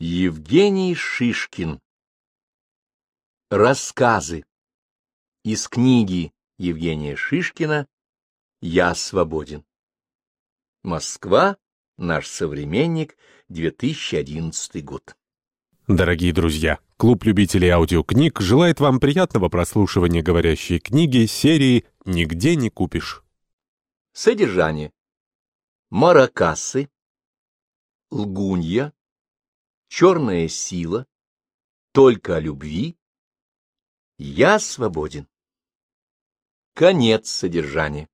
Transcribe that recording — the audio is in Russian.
Евгений Шишкин Рассказы из книги Евгения Шишкина «Я свободен». Москва. Наш современник. 2011 год. Дорогие друзья, клуб любителей аудиокниг желает вам приятного прослушивания говорящей книги серии «Нигде не купишь». Содержание. Маракасы. Лгунья черная сила, только о любви, я свободен. Конец содержания.